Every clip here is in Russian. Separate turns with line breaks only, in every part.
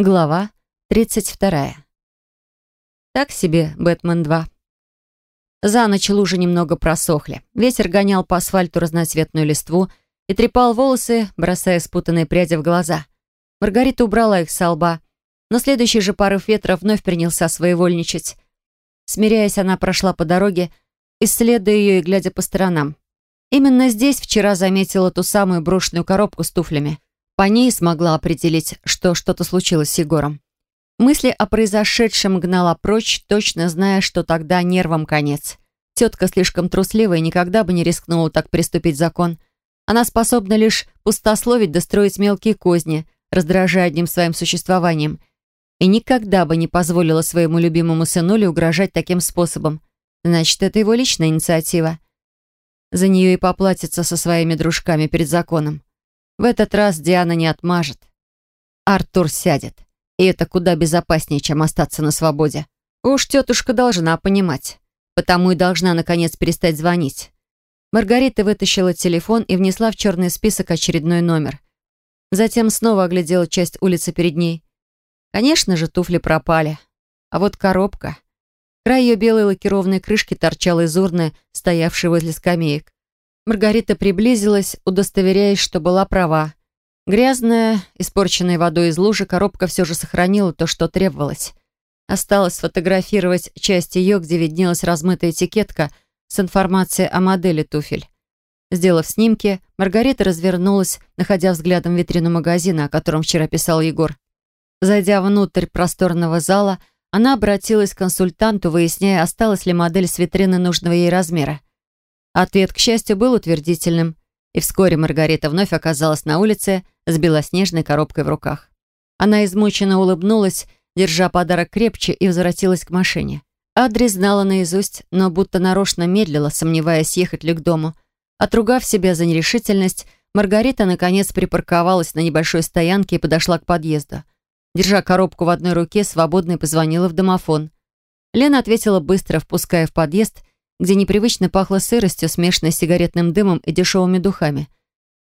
Глава 32. Так себе «Бэтмен 2». За ночь лужи немного просохли. Ветер гонял по асфальту разноцветную листву и трепал волосы, бросая спутанные пряди в глаза. Маргарита убрала их со лба, но следующий же порыв ветра вновь принялся своевольничать. Смиряясь, она прошла по дороге, исследуя ее и глядя по сторонам. Именно здесь вчера заметила ту самую брошенную коробку с туфлями. По ней смогла определить, что что-то случилось с Егором. Мысли о произошедшем гнала прочь, точно зная, что тогда нервам конец. Тетка слишком трусливая и никогда бы не рискнула так приступить закон. Она способна лишь пустословить да мелкие козни, раздражая одним своим существованием. И никогда бы не позволила своему любимому сынулю угрожать таким способом. Значит, это его личная инициатива. За нее и поплатится со своими дружками перед законом. В этот раз Диана не отмажет. Артур сядет. И это куда безопаснее, чем остаться на свободе. Уж тетушка должна понимать. Потому и должна, наконец, перестать звонить. Маргарита вытащила телефон и внесла в черный список очередной номер. Затем снова оглядела часть улицы перед ней. Конечно же, туфли пропали. А вот коробка. Край ее белой лакированной крышки торчал из урны, стоявшей возле скамеек. Маргарита приблизилась, удостоверяясь, что была права. Грязная, испорченная водой из лужи, коробка все же сохранила то, что требовалось. Осталось сфотографировать часть ее, где виднелась размытая этикетка с информацией о модели туфель. Сделав снимки, Маргарита развернулась, находя взглядом витрину магазина, о котором вчера писал Егор. Зайдя внутрь просторного зала, она обратилась к консультанту, выясняя, осталась ли модель с витрины нужного ей размера. Ответ, к счастью, был утвердительным, и вскоре Маргарита вновь оказалась на улице с белоснежной коробкой в руках. Она измученно улыбнулась, держа подарок крепче, и возвратилась к машине. Адрес знала наизусть, но будто нарочно медлила, сомневаясь, ехать ли к дому. Отругав себя за нерешительность, Маргарита, наконец, припарковалась на небольшой стоянке и подошла к подъезду. Держа коробку в одной руке, свободно позвонила в домофон. Лена ответила быстро, впуская в подъезд где непривычно пахло сыростью, смешанной с сигаретным дымом и дешевыми духами.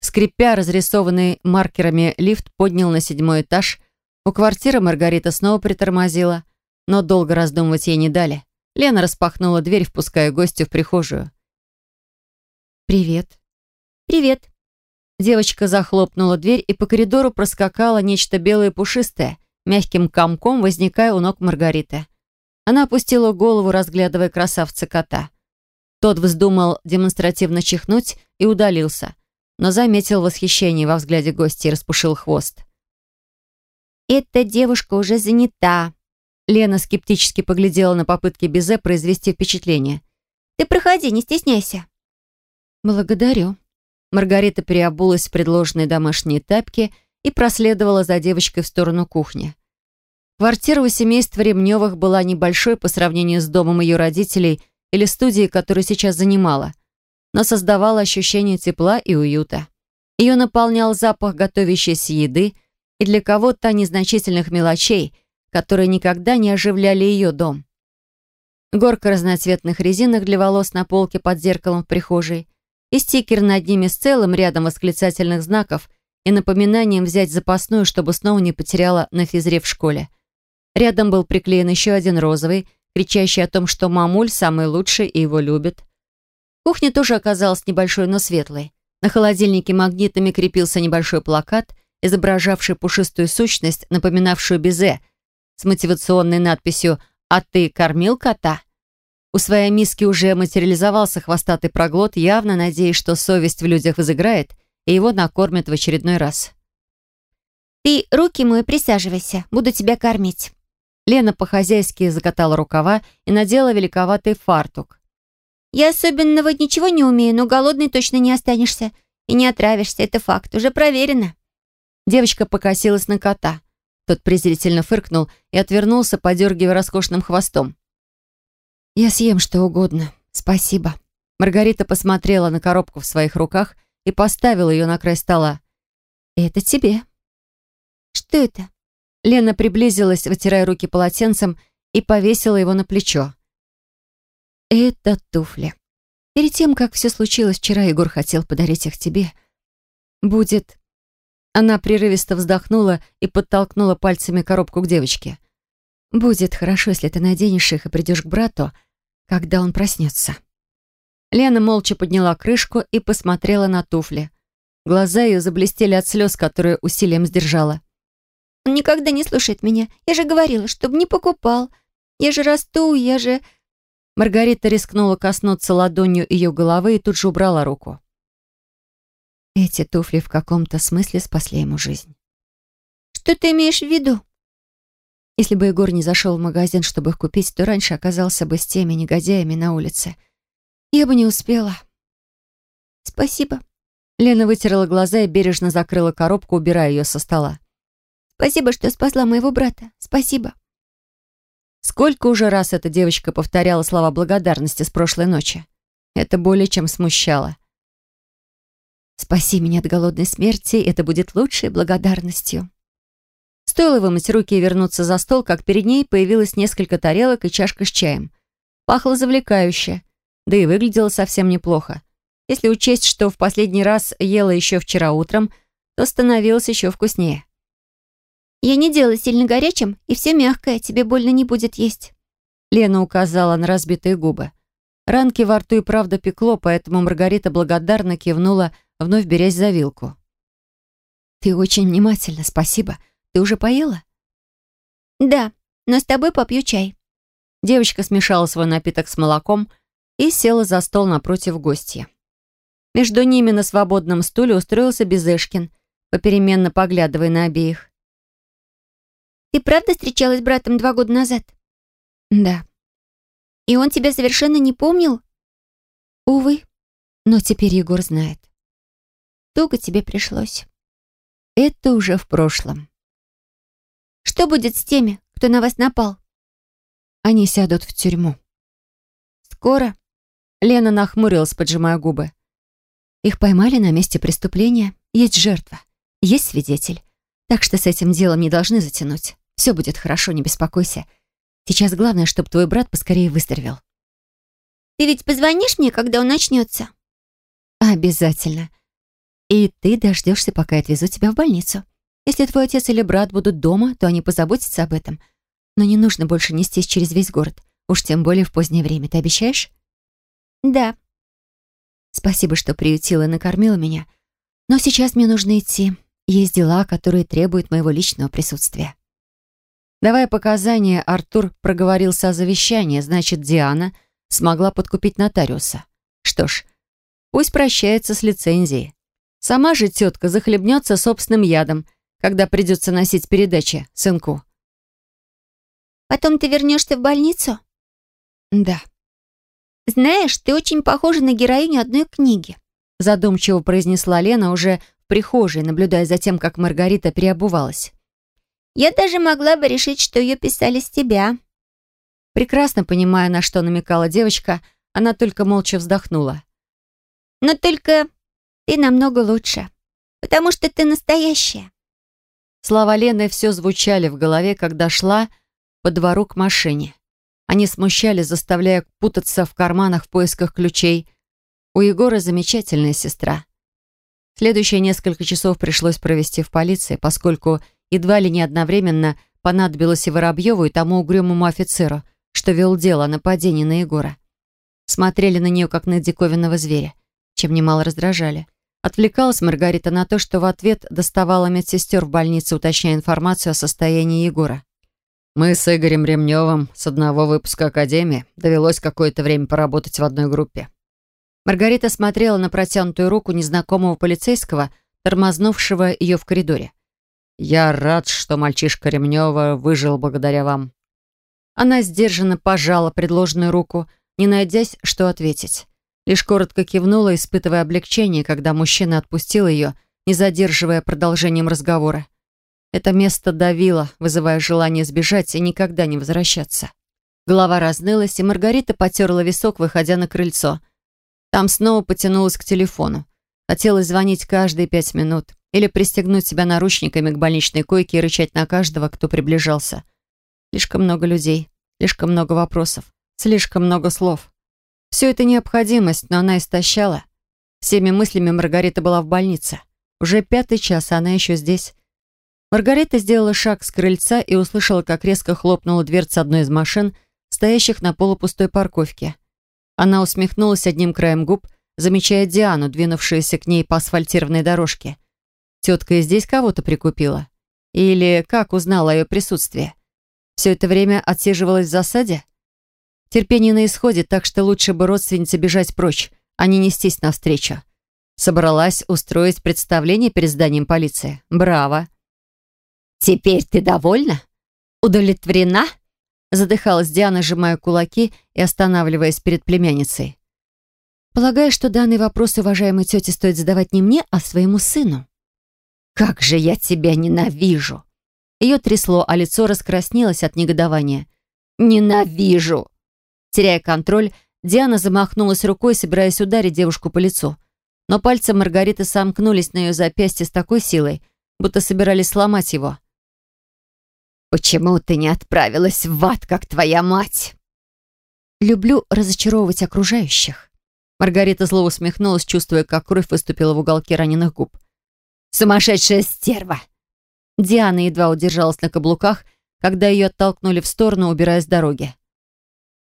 Скрипя разрисованный маркерами, лифт поднял на седьмой этаж. У квартиры Маргарита снова притормозила, но долго раздумывать ей не дали. Лена распахнула дверь, впуская гостю в прихожую. «Привет». «Привет». Девочка захлопнула дверь, и по коридору проскакало нечто белое и пушистое, мягким комком возникая у ног Маргариты. Она опустила голову, разглядывая красавца кота. Тот вздумал демонстративно чихнуть и удалился, но заметил восхищение во взгляде гостя и распушил хвост. «Эта девушка уже занята», Лена скептически поглядела на попытки Безе произвести впечатление. «Ты проходи, не стесняйся». «Благодарю». Маргарита переобулась в предложенные домашние тапки и проследовала за девочкой в сторону кухни. Квартира у семейства Ремневых была небольшой по сравнению с домом ее родителей или студией, которую сейчас занимала, но создавала ощущение тепла и уюта. Ее наполнял запах готовящейся еды и для кого-то незначительных мелочей, которые никогда не оживляли ее дом. Горка разноцветных резинок для волос на полке под зеркалом в прихожей и стикер над ними с целым рядом восклицательных знаков и напоминанием взять запасную, чтобы снова не потеряла на физре в школе. Рядом был приклеен еще один розовый, кричащий о том, что мамуль самый лучший и его любит. Кухня тоже оказалась небольшой, но светлой. На холодильнике магнитами крепился небольшой плакат, изображавший пушистую сущность, напоминавшую безе, с мотивационной надписью «А ты кормил кота?». У своей миски уже материализовался хвостатый проглот, явно надеясь, что совесть в людях возыграет, и его накормят в очередной раз. «Ты руки мой присаживайся, буду тебя кормить». Лена по-хозяйски закатала рукава и надела великоватый фартук. «Я особенного ничего не умею, но голодный точно не останешься. И не отравишься, это факт, уже проверено». Девочка покосилась на кота. Тот презрительно фыркнул и отвернулся, подергивая роскошным хвостом. «Я съем что угодно. Спасибо». Маргарита посмотрела на коробку в своих руках и поставила ее на край стола. «Это тебе». «Что это?» Лена приблизилась, вытирая руки полотенцем, и повесила его на плечо. «Это туфли. Перед тем, как все случилось вчера, Егор хотел подарить их тебе. Будет Она прерывисто вздохнула и подтолкнула пальцами коробку к девочке. «Будет хорошо, если ты наденешь их и придешь к брату, когда он проснется». Лена молча подняла крышку и посмотрела на туфли. Глаза ее заблестели от слез, которые усилием сдержала.
«Он никогда не слушает меня. Я же говорила, чтобы не покупал. Я же расту, я же...»
Маргарита рискнула коснуться ладонью ее головы и тут же убрала руку. Эти туфли в каком-то смысле спасли ему жизнь.
«Что ты имеешь в виду?»
Если бы Егор не зашел в магазин, чтобы их купить, то раньше оказался бы с теми негодяями на улице. Я бы не успела.
«Спасибо».
Лена вытерла глаза и бережно закрыла коробку, убирая ее со стола.
«Спасибо, что спасла моего брата. Спасибо».
Сколько уже раз эта девочка повторяла слова благодарности с прошлой ночи. Это более чем смущало. «Спаси меня от голодной смерти, это будет лучшей благодарностью». Стоило вымыть руки и вернуться за стол, как перед ней появилось несколько тарелок и чашка с чаем. Пахло завлекающе, да и выглядело совсем неплохо. Если учесть, что в последний раз ела еще вчера утром, то становилось еще вкуснее.
«Я не делала сильно горячим, и все мягкое, тебе больно не будет есть».
Лена указала на разбитые губы. Ранки во рту и правда пекло, поэтому Маргарита благодарно кивнула, вновь берясь за вилку. «Ты очень внимательна, спасибо. Ты уже поела?»
«Да, но с тобой попью чай».
Девочка смешала свой напиток с молоком и села за стол напротив гостя. Между ними на свободном стуле устроился Безешкин, попеременно поглядывая на обеих.
Ты правда встречалась с братом два года назад?
Да.
И он тебя совершенно не помнил?
Увы. Но теперь Егор знает.
Туго тебе пришлось.
Это уже в прошлом.
Что будет с теми, кто на вас напал?
Они сядут в тюрьму.
Скоро?
Лена нахмурилась, поджимая губы. Их поймали на месте преступления. Есть жертва. Есть свидетель. Так что с этим делом не должны затянуть. Все будет хорошо, не беспокойся. Сейчас главное, чтобы твой брат поскорее выздоровел.
Ты ведь позвонишь мне, когда он начнется?
Обязательно. И ты дождешься, пока я отвезу тебя в больницу. Если твой отец или брат будут дома, то они позаботятся об этом. Но не нужно больше нестись через весь город. Уж тем более в позднее время. Ты обещаешь?
Да.
Спасибо, что приютила и накормила меня. Но сейчас мне нужно идти. Есть дела, которые требуют моего личного присутствия. Давая показания, Артур проговорился о завещании, значит, Диана смогла подкупить нотариуса. Что ж, пусть прощается с лицензией. Сама же тетка захлебнется собственным ядом, когда придется носить передачи сынку.
«Потом ты вернешься в больницу?»
«Да».
«Знаешь, ты очень похожа на героиню одной книги»,
задумчиво произнесла Лена уже в прихожей, наблюдая за тем, как Маргарита переобувалась.
Я даже могла бы решить, что ее писали с тебя».
Прекрасно понимая, на что намекала девочка, она только молча вздохнула.
«Но только ты намного лучше, потому что ты настоящая».
Слова Лены все звучали в голове, когда шла по двору к машине. Они смущали, заставляя путаться в карманах в поисках ключей. У Егора замечательная сестра. Следующие несколько часов пришлось провести в полиции, поскольку едва ли не одновременно понадобилось и Воробьеву, и тому угрюмому офицеру, что вел дело о нападении на Егора. Смотрели на нее, как на диковинного зверя, чем немало раздражали. Отвлекалась Маргарита на то, что в ответ доставала медсестер в больнице, уточняя информацию о состоянии Егора. «Мы с Игорем Ремневым с одного выпуска Академии. Довелось какое-то время поработать в одной группе». Маргарита смотрела на протянутую руку незнакомого полицейского, тормознувшего ее в коридоре. Я рад, что мальчишка Ремнева выжил благодаря вам». Она сдержанно пожала предложенную руку, не найдясь, что ответить. Лишь коротко кивнула, испытывая облегчение, когда мужчина отпустил ее, не задерживая продолжением разговора. Это место давило, вызывая желание сбежать и никогда не возвращаться. Голова разнылась, и Маргарита потерла висок, выходя на крыльцо. Там снова потянулась к телефону. Хотелось звонить каждые пять минут. Или пристегнуть себя наручниками к больничной койке и рычать на каждого, кто приближался. Слишком много людей, слишком много вопросов, слишком много слов. Все это необходимость, но она истощала. Всеми мыслями Маргарита была в больнице. Уже пятый час, а она еще здесь. Маргарита сделала шаг с крыльца и услышала, как резко хлопнула дверца одной из машин, стоящих на полупустой парковке. Она усмехнулась одним краем губ, замечая Диану, двинувшуюся к ней по асфальтированной дорожке. Тетка и здесь кого-то прикупила. Или как узнала о ее присутствии? Все это время отсиживалась в засаде? Терпение на исходе, так что лучше бы родственнице бежать прочь, а не нестись навстречу. Собралась устроить представление перед зданием полиции. Браво!
«Теперь ты довольна? Удовлетворена?»
Задыхалась Диана, сжимая кулаки и останавливаясь перед племянницей. Полагаю, что данный вопрос уважаемой тете стоит задавать не мне, а своему сыну.
«Как же я тебя ненавижу!»
Ее трясло, а лицо раскраснелось от негодования.
«Ненавижу!»
Теряя контроль, Диана замахнулась рукой, собираясь ударить девушку по лицу. Но пальцы Маргариты сомкнулись на ее запястье с такой силой, будто собирались сломать его.
«Почему ты не отправилась в ад, как твоя мать?»
«Люблю разочаровывать окружающих». Маргарита зло усмехнулась, чувствуя, как кровь выступила в уголке раненых губ.
«Сумасшедшая стерва!»
Диана едва удержалась на каблуках, когда ее оттолкнули в сторону, убирая с дороги.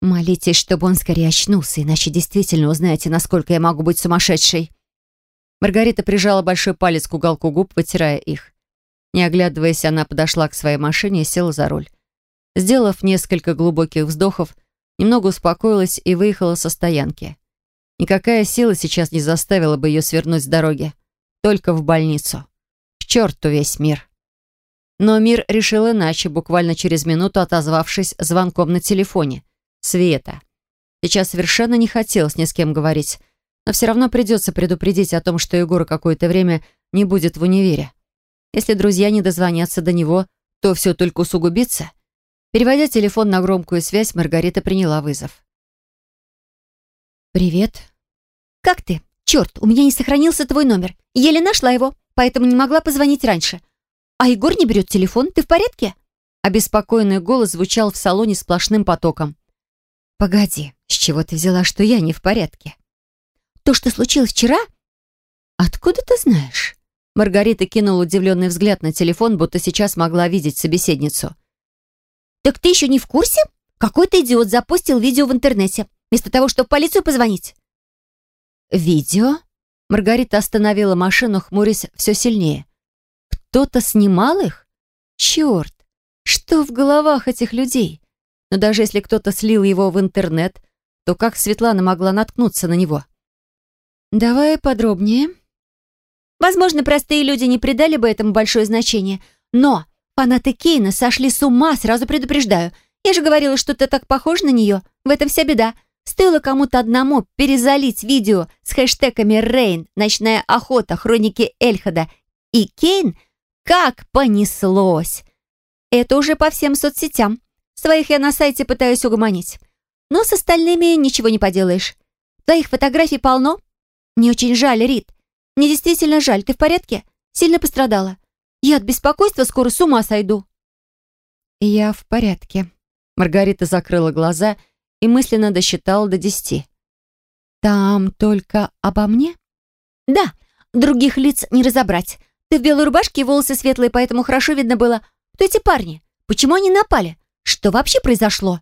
«Молитесь, чтобы он скорее очнулся, иначе действительно узнаете, насколько я могу быть сумасшедшей». Маргарита прижала большой палец к уголку губ, вытирая их. Не оглядываясь, она подошла к своей машине и села за руль. Сделав несколько глубоких вздохов, немного успокоилась и выехала со стоянки. Никакая сила сейчас не заставила бы ее свернуть с дороги. Только в больницу. К черту весь мир. Но мир решил иначе, буквально через минуту отозвавшись звонком на телефоне. Света. Сейчас совершенно не хотелось ни с кем говорить, но все равно придется предупредить о том, что Егор какое-то время не будет в универе. Если друзья не дозвонятся до него, то все только усугубится. Переводя телефон на громкую связь, Маргарита приняла вызов. «Привет».
«Как ты? Черт, у меня не сохранился твой номер. Еле нашла его, поэтому не могла позвонить раньше. А Егор не берет телефон. Ты в порядке?»
Обеспокоенный голос звучал в салоне сплошным потоком. «Погоди, с чего ты взяла, что я не в порядке?»
«То, что случилось вчера?»
«Откуда ты знаешь?» Маргарита кинула удивленный взгляд на телефон, будто сейчас могла видеть собеседницу.
«Так ты еще не в курсе? Какой-то идиот запустил видео в интернете, вместо того, чтобы в полицию позвонить».
«Видео?» Маргарита остановила машину, хмурясь все сильнее. «Кто-то снимал их? Черт! Что в головах этих людей? Но даже если кто-то слил его в интернет, то как Светлана могла наткнуться на него?» «Давай подробнее»,
Возможно, простые люди не придали бы этому большое значение. Но фанаты Кейна сошли с ума, сразу предупреждаю. Я же говорила, что ты так похож на нее. В этом вся беда. Стоило кому-то одному перезалить видео с хэштегами «Рейн», «Ночная охота», «Хроники Эльхада» и «Кейн», как понеслось. Это уже по всем соцсетям. Своих я на сайте пытаюсь угомонить. Но с остальными ничего не поделаешь. Твоих фотографий полно. Мне очень жаль, Рит. Мне действительно жаль. Ты в порядке? Сильно пострадала? Я от беспокойства скоро с ума сойду».
«Я в порядке». Маргарита закрыла глаза и мысленно досчитала до десяти. «Там только обо мне?»
«Да, других лиц не разобрать. Ты в белой рубашке и волосы светлые, поэтому хорошо видно было. Кто эти парни? Почему они напали? Что вообще произошло?»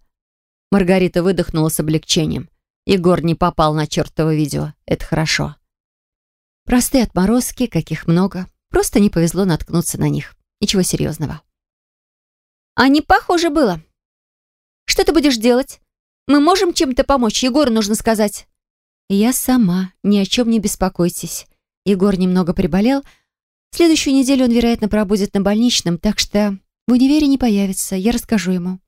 Маргарита выдохнула с облегчением. Егор не попал на чертово видео. Это хорошо. Простые отморозки, каких много. Просто не повезло наткнуться на них. Ничего серьезного.
А не похоже было. Что ты будешь делать? Мы можем чем-то помочь? Егору нужно сказать.
Я сама. Ни о чем не беспокойтесь. Егор немного приболел. Следующую неделю он, вероятно, пробудет на больничном, так что в универе не появится. Я расскажу ему.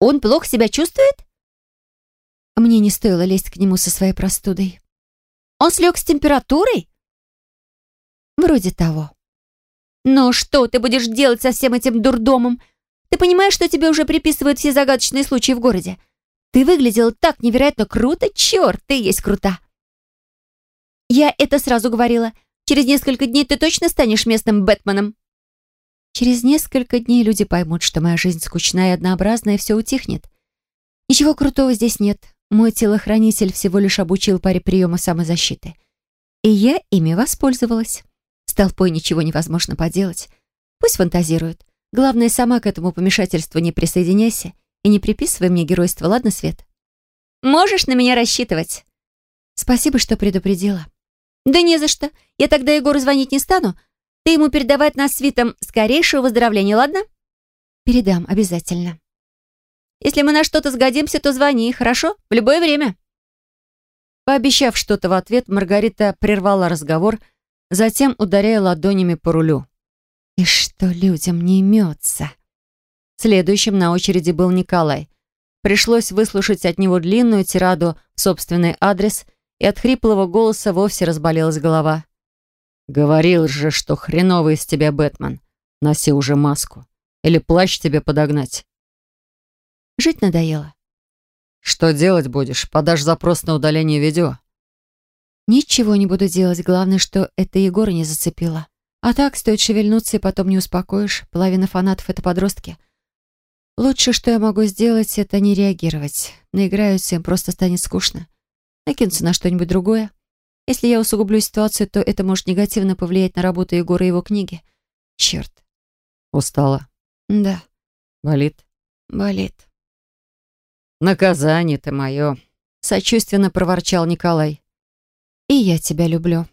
Он плохо себя чувствует?
Мне не стоило лезть к нему со своей простудой.
Он слег с температурой?
Вроде того.
Но что ты будешь делать со всем этим дурдомом? Ты понимаешь, что тебе уже приписывают все загадочные случаи в городе? Ты выглядел так невероятно круто. Черт, ты есть крута. Я это сразу говорила. Через несколько дней ты точно станешь местным Бэтменом.
Через несколько дней люди поймут, что моя жизнь скучная и однообразная, и все утихнет. Ничего крутого здесь нет. Мой телохранитель всего лишь обучил паре приема самозащиты. И я ими воспользовалась.
С толпой ничего невозможно поделать. Пусть фантазирует. Главное, сама к этому помешательству не присоединяйся и не приписывай мне геройство, ладно, Свет? Можешь на меня рассчитывать. Спасибо, что предупредила. Да не за что. Я тогда Егору звонить не стану. Ты ему передавать нас с Витом скорейшего выздоровления, ладно? Передам, обязательно. Если мы на что-то сгодимся, то звони, хорошо? В любое время.
Пообещав что-то в ответ, Маргарита прервала разговор, затем ударяя ладонями по рулю.
И что людям не имется?
Следующим на очереди был Николай. Пришлось выслушать от него длинную тираду в собственный адрес, и от хриплого голоса вовсе разболелась голова. «Говорил же, что хреновый из тебя Бэтмен. Носи уже маску. Или плащ тебе подогнать».
«Жить надоело».
«Что делать будешь? Подашь запрос на удаление видео?»
«Ничего не буду делать. Главное, что это Егора не зацепило. А так, стоит шевельнуться, и потом не успокоишь. Половина фанатов — это подростки. Лучше, что я могу сделать, это не реагировать. Наиграются, им просто станет скучно. Накинуться на что-нибудь другое. Если я усугублю ситуацию, то это может негативно повлиять на работу Егора и его книги. Черт.
Устала?
Да.
Болит?
Болит.
Наказание ты мое. Сочувственно проворчал Николай.
И я тебя люблю.